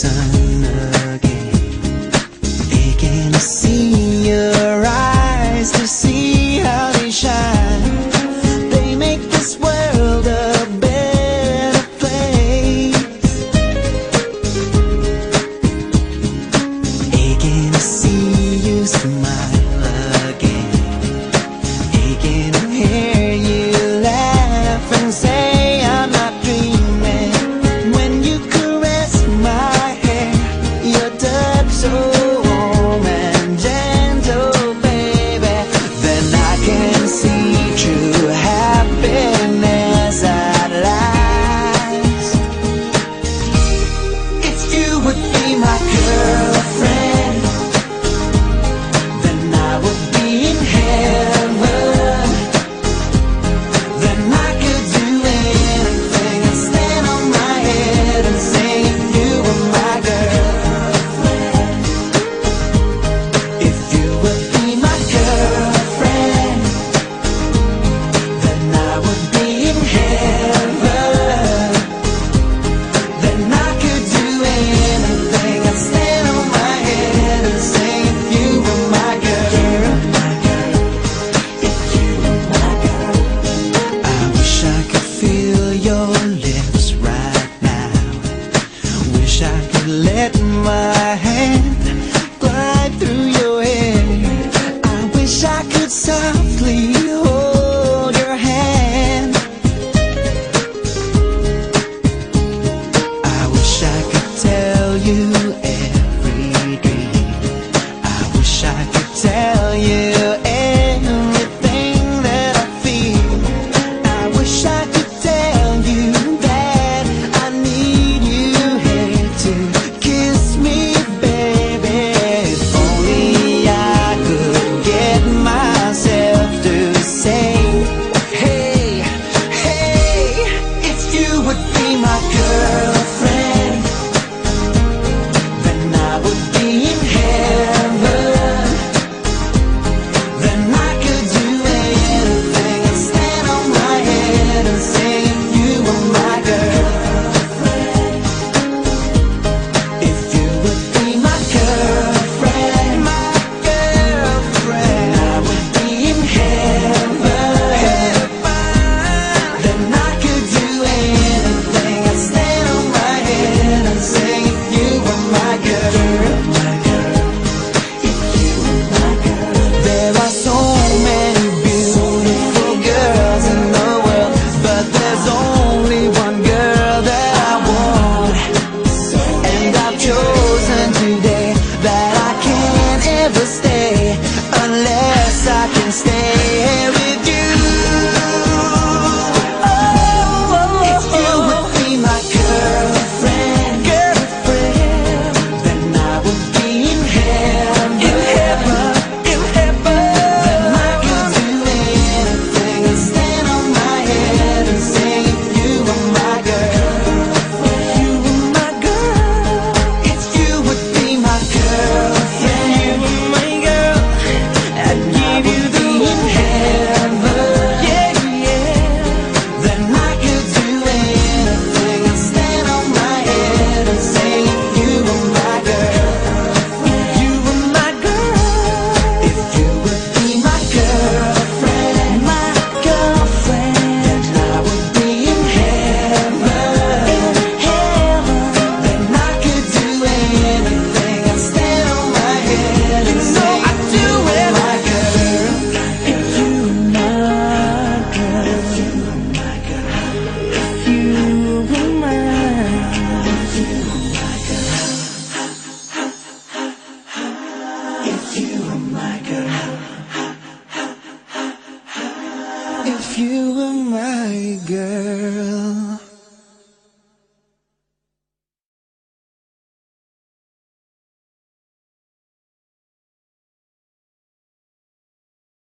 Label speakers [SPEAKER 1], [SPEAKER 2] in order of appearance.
[SPEAKER 1] sun again. Aching see your eyes, to see how they shine. They make this world a better place. Aching to see you smile again. Aching if you